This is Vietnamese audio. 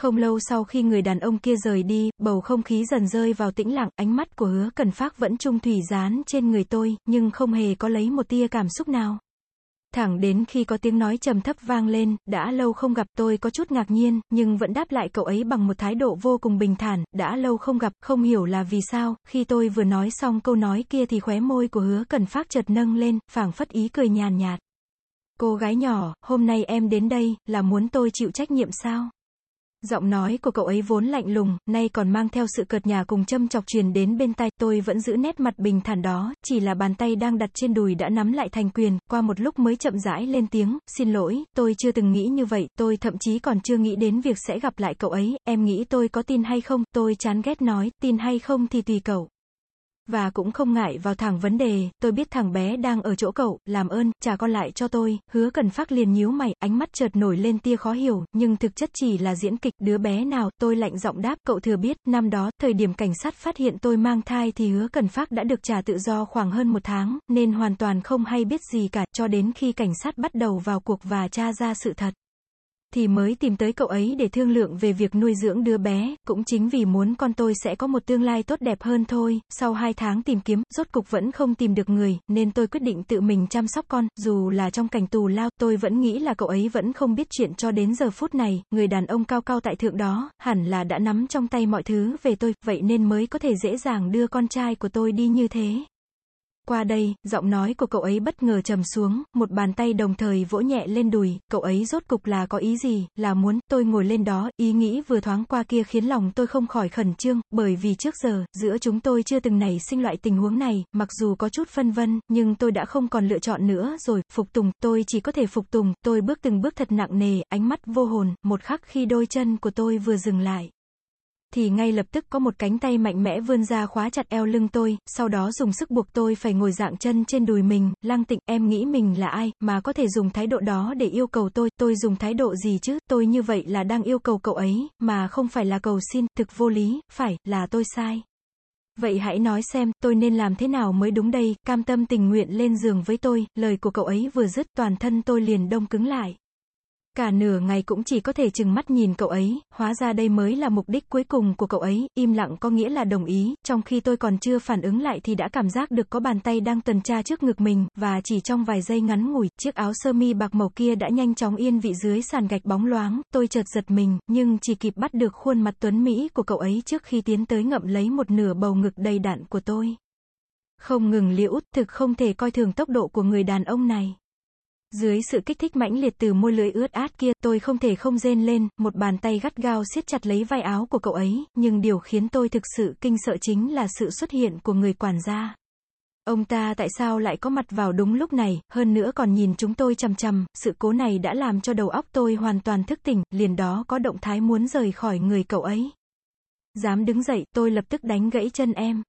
Không lâu sau khi người đàn ông kia rời đi, bầu không khí dần rơi vào tĩnh lặng, ánh mắt của hứa cần phát vẫn trung thủy dán trên người tôi, nhưng không hề có lấy một tia cảm xúc nào. Thẳng đến khi có tiếng nói trầm thấp vang lên, đã lâu không gặp tôi có chút ngạc nhiên, nhưng vẫn đáp lại cậu ấy bằng một thái độ vô cùng bình thản, đã lâu không gặp, không hiểu là vì sao, khi tôi vừa nói xong câu nói kia thì khóe môi của hứa cần phát chợt nâng lên, phảng phất ý cười nhàn nhạt. Cô gái nhỏ, hôm nay em đến đây, là muốn tôi chịu trách nhiệm sao? Giọng nói của cậu ấy vốn lạnh lùng, nay còn mang theo sự cợt nhà cùng châm chọc truyền đến bên tai, tôi vẫn giữ nét mặt bình thản đó, chỉ là bàn tay đang đặt trên đùi đã nắm lại thành quyền, qua một lúc mới chậm rãi lên tiếng, xin lỗi, tôi chưa từng nghĩ như vậy, tôi thậm chí còn chưa nghĩ đến việc sẽ gặp lại cậu ấy, em nghĩ tôi có tin hay không, tôi chán ghét nói, tin hay không thì tùy cậu. Và cũng không ngại vào thẳng vấn đề, tôi biết thằng bé đang ở chỗ cậu, làm ơn, trả con lại cho tôi, hứa cần phát liền nhíu mày, ánh mắt chợt nổi lên tia khó hiểu, nhưng thực chất chỉ là diễn kịch, đứa bé nào, tôi lạnh giọng đáp, cậu thừa biết, năm đó, thời điểm cảnh sát phát hiện tôi mang thai thì hứa cần phát đã được trả tự do khoảng hơn một tháng, nên hoàn toàn không hay biết gì cả, cho đến khi cảnh sát bắt đầu vào cuộc và tra ra sự thật thì mới tìm tới cậu ấy để thương lượng về việc nuôi dưỡng đứa bé, cũng chính vì muốn con tôi sẽ có một tương lai tốt đẹp hơn thôi, sau hai tháng tìm kiếm, rốt cục vẫn không tìm được người, nên tôi quyết định tự mình chăm sóc con, dù là trong cảnh tù lao, tôi vẫn nghĩ là cậu ấy vẫn không biết chuyện cho đến giờ phút này, người đàn ông cao cao tại thượng đó, hẳn là đã nắm trong tay mọi thứ về tôi, vậy nên mới có thể dễ dàng đưa con trai của tôi đi như thế. Qua đây, giọng nói của cậu ấy bất ngờ trầm xuống, một bàn tay đồng thời vỗ nhẹ lên đùi, cậu ấy rốt cục là có ý gì, là muốn, tôi ngồi lên đó, ý nghĩ vừa thoáng qua kia khiến lòng tôi không khỏi khẩn trương, bởi vì trước giờ, giữa chúng tôi chưa từng nảy sinh loại tình huống này, mặc dù có chút phân vân, nhưng tôi đã không còn lựa chọn nữa rồi, phục tùng, tôi chỉ có thể phục tùng, tôi bước từng bước thật nặng nề, ánh mắt vô hồn, một khắc khi đôi chân của tôi vừa dừng lại thì ngay lập tức có một cánh tay mạnh mẽ vươn ra khóa chặt eo lưng tôi, sau đó dùng sức buộc tôi phải ngồi dạng chân trên đùi mình, lăng tịnh, em nghĩ mình là ai, mà có thể dùng thái độ đó để yêu cầu tôi, tôi dùng thái độ gì chứ, tôi như vậy là đang yêu cầu cậu ấy, mà không phải là cầu xin, thực vô lý, phải, là tôi sai. Vậy hãy nói xem, tôi nên làm thế nào mới đúng đây, cam tâm tình nguyện lên giường với tôi, lời của cậu ấy vừa dứt toàn thân tôi liền đông cứng lại. Cả nửa ngày cũng chỉ có thể chừng mắt nhìn cậu ấy, hóa ra đây mới là mục đích cuối cùng của cậu ấy, im lặng có nghĩa là đồng ý, trong khi tôi còn chưa phản ứng lại thì đã cảm giác được có bàn tay đang tuần tra trước ngực mình, và chỉ trong vài giây ngắn ngủi, chiếc áo sơ mi bạc màu kia đã nhanh chóng yên vị dưới sàn gạch bóng loáng, tôi chợt giật mình, nhưng chỉ kịp bắt được khuôn mặt tuấn Mỹ của cậu ấy trước khi tiến tới ngậm lấy một nửa bầu ngực đầy đặn của tôi. Không ngừng liễu, thực không thể coi thường tốc độ của người đàn ông này. Dưới sự kích thích mãnh liệt từ môi lưỡi ướt át kia, tôi không thể không rên lên, một bàn tay gắt gao siết chặt lấy vai áo của cậu ấy, nhưng điều khiến tôi thực sự kinh sợ chính là sự xuất hiện của người quản gia. Ông ta tại sao lại có mặt vào đúng lúc này, hơn nữa còn nhìn chúng tôi chằm chằm, sự cố này đã làm cho đầu óc tôi hoàn toàn thức tỉnh, liền đó có động thái muốn rời khỏi người cậu ấy. Dám đứng dậy, tôi lập tức đánh gãy chân em.